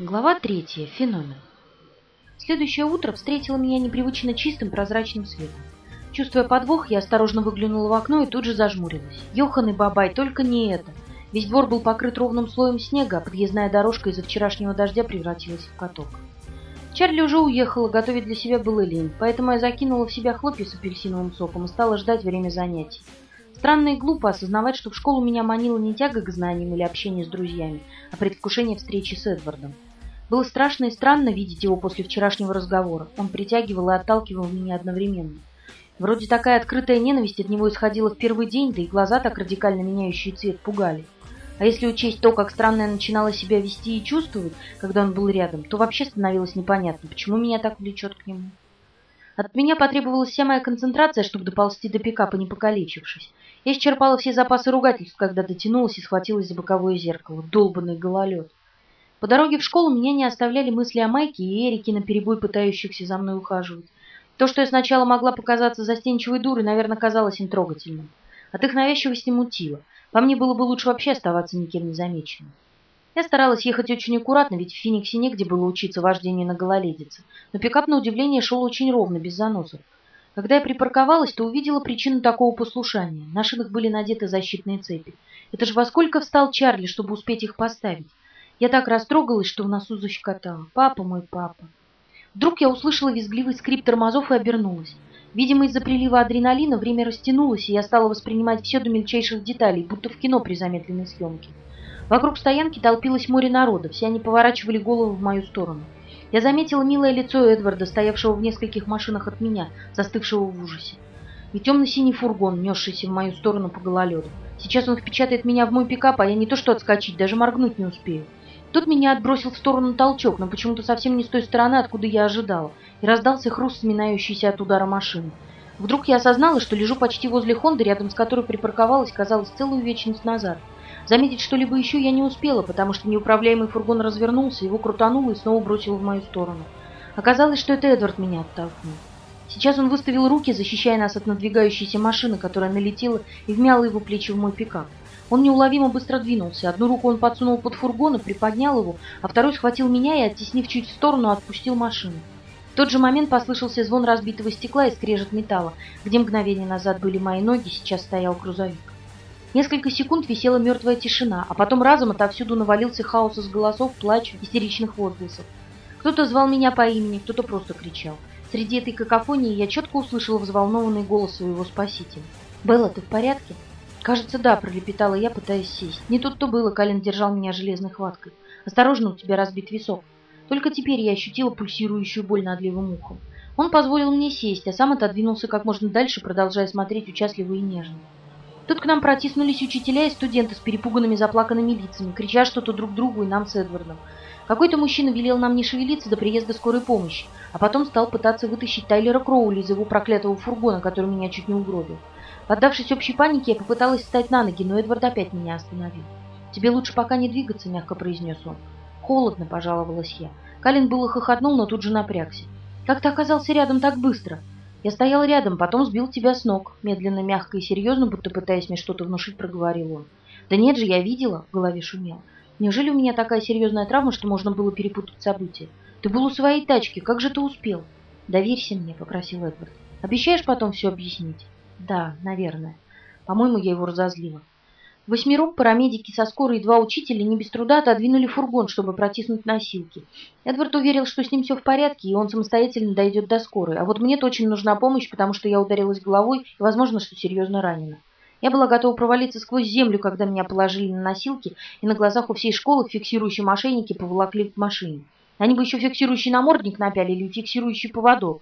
Глава третья. Феномен. Следующее утро встретило меня непривычно чистым прозрачным светом. Чувствуя подвох, я осторожно выглянула в окно и тут же зажмурилась. Ёхан и бабай, только не это. Весь двор был покрыт ровным слоем снега, а подъездная дорожка из-за вчерашнего дождя превратилась в каток. Чарли уже уехала, готовить для себя было лень, поэтому я закинула в себя хлопья с апельсиновым соком и стала ждать время занятий. Странно и глупо осознавать, что в школу меня манила не тяга к знаниям или общение с друзьями, а предвкушение встречи с Эдвардом. Было страшно и странно видеть его после вчерашнего разговора. Он притягивал и отталкивал меня одновременно. Вроде такая открытая ненависть от него исходила в первый день, да и глаза, так радикально меняющие цвет, пугали. А если учесть то, как странно я начинала себя вести и чувствовать, когда он был рядом, то вообще становилось непонятно, почему меня так влечет к нему. От меня потребовалась вся моя концентрация, чтобы доползти до пикапа, не покалечившись. Я исчерпала все запасы ругательств, когда дотянулась и схватилась за боковое зеркало. Долбанный гололед. По дороге в школу меня не оставляли мысли о Майке и Эрике, наперебой пытающихся за мной ухаживать. То, что я сначала могла показаться застенчивой дурой, наверное, казалось им трогательным. От их навязчивости мутило. По мне было бы лучше вообще оставаться никем не замеченным. Я старалась ехать очень аккуратно, ведь в Фениксе негде было учиться вождению на гололедице. Но пикап, на удивление, шел очень ровно, без заносов. Когда я припарковалась, то увидела причину такого послушания. На шинах были надеты защитные цепи. Это же во сколько встал Чарли, чтобы успеть их поставить? Я так растрогалась, что в носу защекотала. Папа мой папа. Вдруг я услышала визгливый скрип тормозов и обернулась. Видимо, из-за прилива адреналина время растянулось, и я стала воспринимать все до мельчайших деталей, будто в кино при замедленной съемке. Вокруг стоянки толпилось море народа, все они поворачивали голову в мою сторону. Я заметила милое лицо Эдварда, стоявшего в нескольких машинах от меня, застывшего в ужасе. И темно-синий фургон, несшийся в мою сторону по гололеду. Сейчас он впечатает меня в мой пикап, а я не то что отскочить, даже моргнуть не успею. Тут меня отбросил в сторону толчок, но почему-то совсем не с той стороны, откуда я ожидала, и раздался хруст, сминающийся от удара машины. Вдруг я осознала, что лежу почти возле Хонды, рядом с которой припарковалась, казалось, целую вечность назад. Заметить что-либо еще я не успела, потому что неуправляемый фургон развернулся, его крутануло и снова бросило в мою сторону. Оказалось, что это Эдвард меня оттолкнул. Сейчас он выставил руки, защищая нас от надвигающейся машины, которая налетела и вмяла его плечи в мой пикап. Он неуловимо быстро двинулся. Одну руку он подсунул под фургон и приподнял его, а второй схватил меня и, оттеснив чуть в сторону, отпустил машину. В тот же момент послышался звон разбитого стекла и скрежет металла. Где мгновение назад были мои ноги, сейчас стоял грузовик. Несколько секунд висела мертвая тишина, а потом разом отовсюду навалился хаос из голосов, плача, истеричных возгласов. Кто-то звал меня по имени, кто-то просто кричал. Среди этой какофонии я четко услышала взволнованный голос своего спасителя. «Белла, ты в порядке?» «Кажется, да», — пролепетала я, пытаясь сесть. Не тут-то было, Калин держал меня железной хваткой. «Осторожно, у тебя разбит висок». Только теперь я ощутила пульсирующую боль над левым ухом. Он позволил мне сесть, а сам отодвинулся как можно дальше, продолжая смотреть участливо и нежно. Тут к нам протиснулись учителя и студенты с перепуганными заплаканными лицами, крича что-то друг другу и нам с Эдвардом. Какой-то мужчина велел нам не шевелиться до приезда скорой помощи, а потом стал пытаться вытащить Тайлера Кроули из его проклятого фургона, который меня чуть не угробил. Поддавшись общей панике, я попыталась встать на ноги, но Эдвард опять меня остановил. «Тебе лучше пока не двигаться», — мягко произнес он. «Холодно», — пожаловалась я. Калин было хохотнул, но тут же напрягся. «Как ты оказался рядом так быстро?» Я стоял рядом, потом сбил тебя с ног. Медленно, мягко и серьезно, будто пытаясь мне что-то внушить, проговорил он. Да нет же, я видела, в голове шумел. Неужели у меня такая серьезная травма, что можно было перепутать события? Ты был у своей тачки, как же ты успел? Доверься мне, попросил Эдвард. Обещаешь потом все объяснить? Да, наверное. По-моему, я его разозлила. Восьмером парамедики со скорой и два учителя не без труда отодвинули фургон, чтобы протиснуть носилки. Эдвард уверил, что с ним все в порядке, и он самостоятельно дойдет до скорой. А вот мне очень нужна помощь, потому что я ударилась головой и, возможно, что серьезно ранена. Я была готова провалиться сквозь землю, когда меня положили на носилки, и на глазах у всей школы фиксирующие мошенники поволокли в машине. Они бы еще фиксирующий намордник напялили и фиксирующий поводок.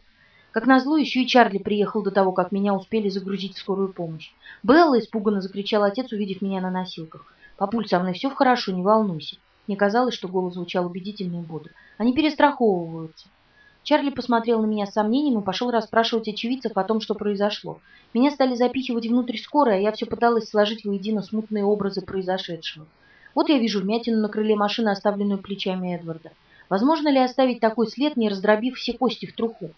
Как назло, еще и Чарли приехал до того, как меня успели загрузить в скорую помощь. «Белла!» – испуганно закричал отец, увидев меня на носилках. «Папуль, со мной все хорошо, не волнуйся». Мне казалось, что голос звучал убедительно и бодро. Они перестраховываются. Чарли посмотрел на меня с сомнением и пошел расспрашивать очевидцев о том, что произошло. Меня стали запихивать внутрь скорой, а я все пыталась сложить воедино смутные образы произошедшего. Вот я вижу вмятину на крыле машины, оставленную плечами Эдварда. Возможно ли оставить такой след, не раздробив все кости в труху?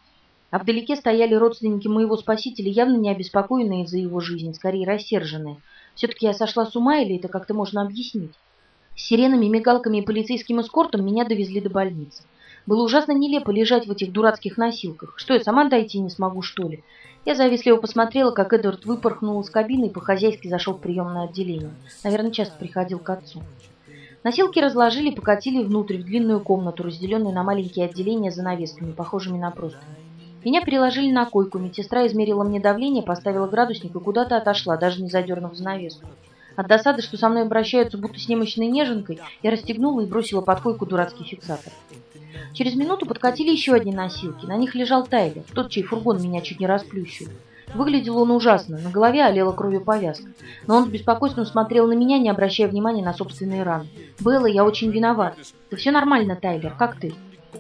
А вдалеке стояли родственники моего спасителя, явно не обеспокоенные за его жизнь, скорее рассерженные. Все-таки я сошла с ума или это как-то можно объяснить? С сиренами, мигалками и полицейским эскортом меня довезли до больницы. Было ужасно нелепо лежать в этих дурацких носилках. Что, я сама дойти не смогу, что ли? Я завистливо посмотрела, как Эдвард выпорхнул из кабины и по-хозяйски зашел в приемное отделение. Наверное, часто приходил к отцу. Носилки разложили и покатили внутрь, в длинную комнату, разделенную на маленькие отделения занавесками, похожими на простыни. Меня переложили на койку, медсестра измерила мне давление, поставила градусник и куда-то отошла, даже не задернув занавеску. От досады, что со мной обращаются будто с немощной неженкой, я расстегнула и бросила под койку дурацкий фиксатор. Через минуту подкатили еще одни носилки. На них лежал Тайлер, тот, чей фургон меня чуть не расплющил. Выглядел он ужасно, на голове олела кровью повязка. Но он с беспокойством смотрел на меня, не обращая внимания на собственные раны. «Белла, я очень виноват. Да все нормально, Тайлер, как ты?»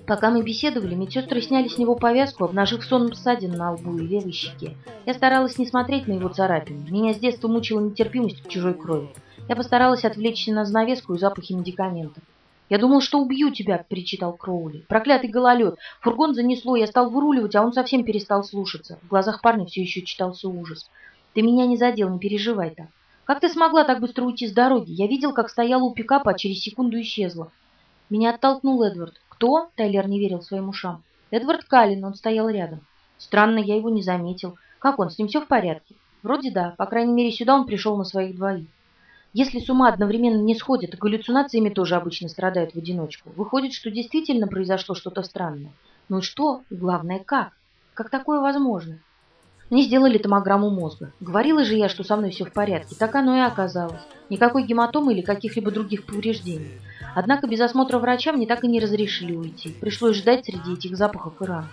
Пока мы беседовали, медсестры сняли с него повязку, обнажив сон ссадин на лбу и левой щеке. Я старалась не смотреть на его царапины. Меня с детства мучила нетерпимость к чужой крови. Я постаралась отвлечься на занавеску и запахи медикаментов. «Я думал, что убью тебя!» — перечитал Кроули. «Проклятый гололед! Фургон занесло, я стал выруливать, а он совсем перестал слушаться». В глазах парня все еще читался ужас. «Ты меня не задел, не переживай так. Как ты смогла так быстро уйти с дороги? Я видел, как стояла у пикапа, а через секунду исчезла». Меня оттолкнул Эдвард. «Кто?» — Тайлер не верил своим ушам. «Эдвард Каллин, он стоял рядом». «Странно, я его не заметил. Как он, с ним все в порядке?» «Вроде да. По крайней мере, сюда он пришел на своих двоих». Если с ума одновременно не сходят, галлюцинациями тоже обычно страдают в одиночку. Выходит, что действительно произошло что-то странное. Ну и что? И главное, как? Как такое возможно? Мне сделали томограмму мозга. Говорила же я, что со мной все в порядке. Так оно и оказалось. Никакой гематомы или каких-либо других повреждений. Однако без осмотра врача мне так и не разрешили уйти. Пришлось ждать среди этих запахов и ран.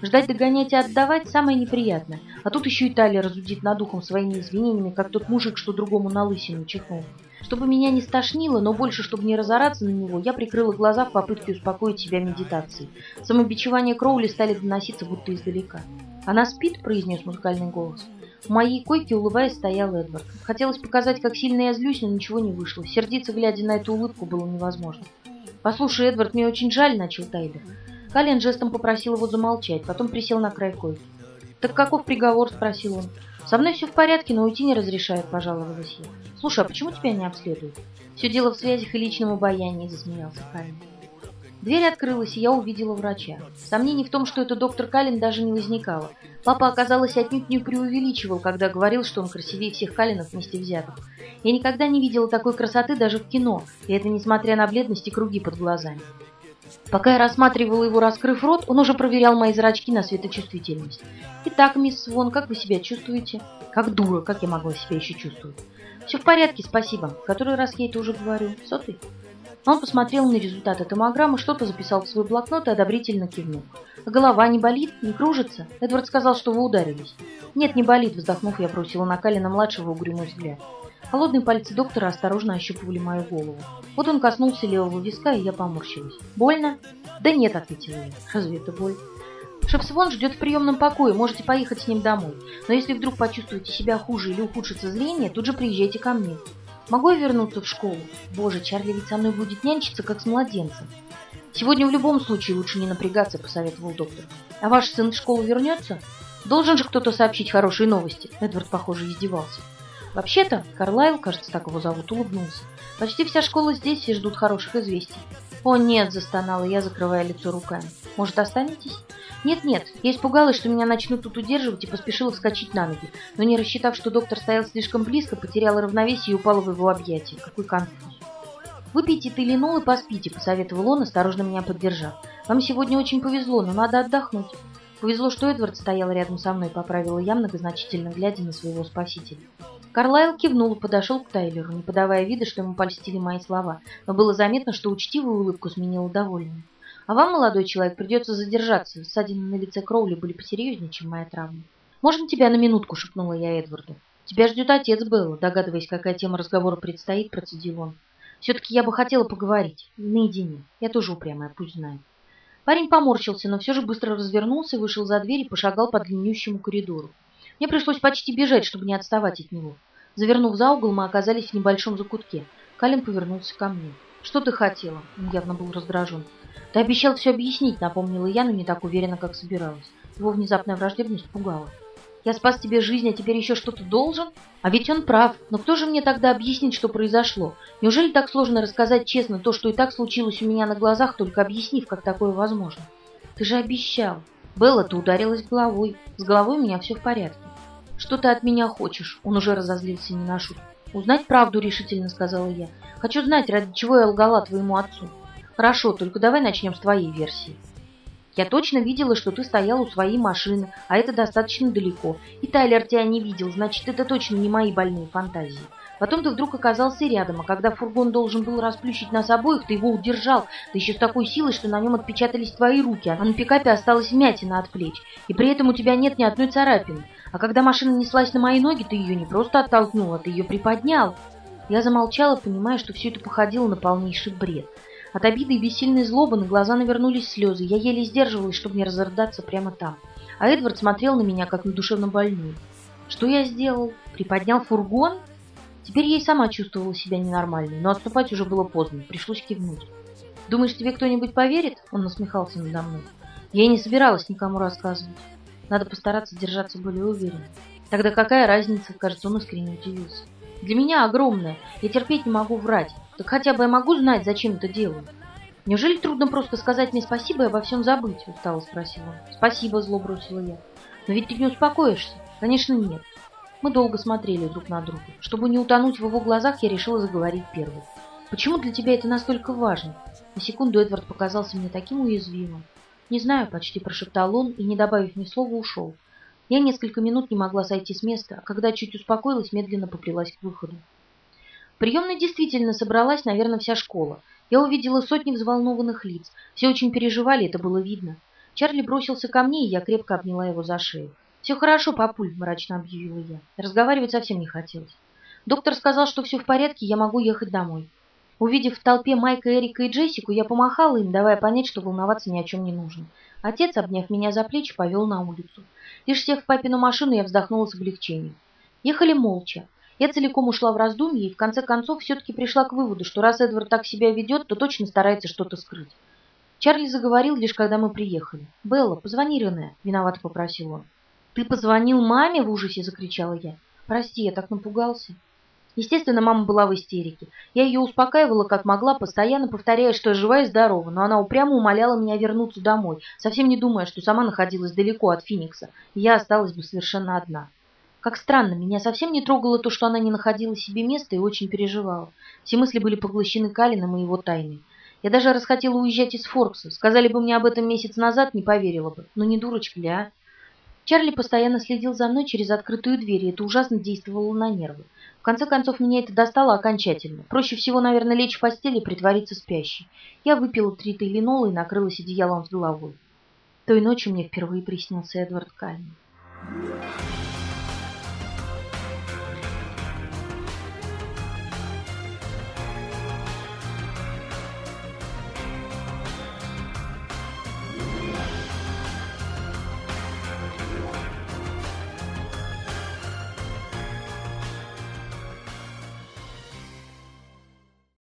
Ждать, догонять и отдавать – самое неприятное. А тут еще Италия разудит над ухом своими извинениями, как тот мужик, что другому на лысину чихнул. Чтобы меня не стошнило, но больше, чтобы не разораться на него, я прикрыла глаза в попытке успокоить себя медитацией. Самобичевание Кроули стали доноситься будто издалека. «Она спит?» – произнес музыкальный голос. В моей койке, улыбаясь, стоял Эдвард. Хотелось показать, как сильно я злюсь, но ничего не вышло. Сердиться, глядя на эту улыбку, было невозможно. «Послушай, Эдвард, мне очень жаль», — начал Тайлер. Калин жестом попросил его замолчать, потом присел на край койки. «Так каков приговор?» – спросил он. «Со мной все в порядке, но уйти не разрешает», – пожаловалась я. «Слушай, а почему тебя не обследуют?» «Все дело в связях и личном обаянии», – засмеялся Калин. Дверь открылась, и я увидела врача. Сомнений в том, что это доктор Калин, даже не возникало. Папа, оказалось, отнюдь не преувеличивал, когда говорил, что он красивее всех Калинов вместе взятых. Я никогда не видела такой красоты даже в кино, и это несмотря на бледность и круги под глазами. Пока я рассматривала его, раскрыв рот, он уже проверял мои зрачки на светочувствительность. «Итак, мисс Свон, как вы себя чувствуете?» «Как дура, как я могла себя еще чувствовать?» «Все в порядке, спасибо. В который раз я это уже говорю? Сотый?» Он посмотрел на результаты томограммы, что-то записал в свой блокнот и одобрительно кивнул. «Голова не болит? Не кружится?» Эдвард сказал, что вы ударились. «Нет, не болит», вздохнув, я бросила на Калина-младшего угрюмый взгляд. Холодные пальцы доктора осторожно ощупывали мою голову. Вот он коснулся левого виска, и я поморщилась. «Больно?» «Да нет», — ответила я. «Разве это боль?» Шепсвон ждет в приемном покое, можете поехать с ним домой. Но если вдруг почувствуете себя хуже или ухудшится зрение, тут же приезжайте ко мне. Могу я вернуться в школу? Боже, Чарли ведь со мной будет нянчиться, как с младенцем. Сегодня в любом случае лучше не напрягаться, посоветовал доктор. А ваш сын в школу вернется? Должен же кто-то сообщить хорошие новости. Эдвард, похоже, издевался. Вообще-то, Карлайл, кажется, так его зовут, улыбнулся. Почти вся школа здесь, все ждут хороших известий. «О, нет!» – застонала я, закрывая лицо руками. «Может, останетесь?» «Нет-нет, я испугалась, что меня начнут тут удерживать и поспешила вскочить на ноги, но не рассчитав, что доктор стоял слишком близко, потеряла равновесие и упала в его объятия. Какой конфуз!» «Выпейте тайленол и поспите», – посоветовал он, осторожно меня поддержав. «Вам сегодня очень повезло, но надо отдохнуть». Повезло, что Эдвард стоял рядом со мной, поправила я, многозначительно глядя на своего спасителя. Карлайл кивнул и подошел к Тайлеру, не подавая вида, что ему польстили мои слова, но было заметно, что учтивую улыбку сменила довольную. «А вам, молодой человек, придется задержаться. Ссадины на лице Кроули были посерьезнее, чем моя травма». «Можно тебя на минутку?» — шепнула я Эдварду. «Тебя ждет отец Белла», догадываясь, какая тема разговора предстоит, процедил он. «Все-таки я бы хотела поговорить. Наедине. Я тоже упрямая, пусть знает». Парень поморщился, но все же быстро развернулся, вышел за дверь и пошагал по длиннющему коридору. Мне пришлось почти бежать, чтобы не отставать от него. Завернув за угол, мы оказались в небольшом закутке. Калин повернулся ко мне. «Что ты хотела?» Он явно был раздражен. «Ты обещал все объяснить», — напомнила я, но не так уверенно, как собиралась. Его внезапная враждебность пугала. Я спас тебе жизнь, а теперь еще что-то должен? А ведь он прав. Но кто же мне тогда объяснит, что произошло? Неужели так сложно рассказать честно то, что и так случилось у меня на глазах, только объяснив, как такое возможно? Ты же обещал. Белла, ты ударилась головой. С головой у меня все в порядке. Что ты от меня хочешь? Он уже разозлился не на шутку. Узнать правду, решительно сказала я. Хочу знать, ради чего я лгала твоему отцу. Хорошо, только давай начнем с твоей версии. Я точно видела, что ты стоял у своей машины, а это достаточно далеко. И Тайлер тебя не видел, значит, это точно не мои больные фантазии. Потом ты вдруг оказался рядом, а когда фургон должен был расплющить нас обоих, ты его удержал, да еще с такой силой, что на нем отпечатались твои руки, а на пикапе осталась вмятина от плеч. И при этом у тебя нет ни одной царапины. А когда машина неслась на мои ноги, ты ее не просто оттолкнул, а ты ее приподнял. Я замолчала, понимая, что все это походило на полнейший бред. От обиды и бессильной злобы на глаза навернулись слезы. Я еле сдерживалась, чтобы не разрыдаться прямо там. А Эдвард смотрел на меня, как на душевно больную. Что я сделал? Приподнял фургон? Теперь я и сама чувствовала себя ненормальной, но отступать уже было поздно, пришлось кивнуть. «Думаешь, тебе кто-нибудь поверит?» Он насмехался надо мной. Я и не собиралась никому рассказывать. Надо постараться держаться более уверенно. Тогда какая разница? Кажется, он искренне удивился. Для меня огромная. Я терпеть не могу врать. Так хотя бы я могу знать, зачем это делаю. Неужели трудно просто сказать мне спасибо и обо всем забыть? Устало спросил он. Спасибо, зло бросила я. Но ведь ты не успокоишься. Конечно, нет. Мы долго смотрели друг на друга. Чтобы не утонуть в его глазах, я решила заговорить первой. Почему для тебя это настолько важно? На секунду Эдвард показался мне таким уязвимым. Не знаю, почти прошептал он и, не добавив ни слова, ушел. Я несколько минут не могла сойти с места, а когда чуть успокоилась, медленно поплелась к выходу. Приемной действительно собралась, наверное, вся школа. Я увидела сотни взволнованных лиц. Все очень переживали, это было видно. Чарли бросился ко мне, и я крепко обняла его за шею. «Все хорошо, папуль», – мрачно объявила я. Разговаривать совсем не хотелось. Доктор сказал, что все в порядке, я могу ехать домой. Увидев в толпе Майка, Эрика и Джессику, я помахала им, давая понять, что волноваться ни о чем не нужно. Отец, обняв меня за плечи, повел на улицу. Лишь сев в папину машину, я вздохнула с облегчением. Ехали молча. Я целиком ушла в раздумье и в конце концов все-таки пришла к выводу, что раз Эдвард так себя ведет, то точно старается что-то скрыть. Чарли заговорил лишь когда мы приехали. «Белла, позвони Рене», — виновато попросил он. «Ты позвонил маме?» — в ужасе закричала я. «Прости, я так напугался». Естественно, мама была в истерике. Я ее успокаивала как могла, постоянно повторяя, что я жива и здорова, но она упрямо умоляла меня вернуться домой, совсем не думая, что сама находилась далеко от Финикса, и я осталась бы совершенно одна. Как странно, меня совсем не трогало то, что она не находила себе места и очень переживала. Все мысли были поглощены Калином и его тайной. Я даже расхотела уезжать из Форкса. Сказали бы мне об этом месяц назад, не поверила бы. Но не дурочка ли, а? Чарли постоянно следил за мной через открытую дверь, и это ужасно действовало на нервы. В конце концов, меня это достало окончательно. Проще всего, наверное, лечь в постели и притвориться спящей. Я выпила три тайленола и накрылась одеялом с головой. Той ночью мне впервые приснился Эдвард Каллен.